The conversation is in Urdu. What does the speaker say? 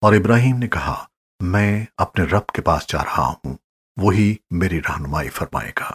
اور ابراہیم نے کہا، میں اپنے رب کے پاس جا رہا ہوں، وہی میری رہنمائی فرمائے گا۔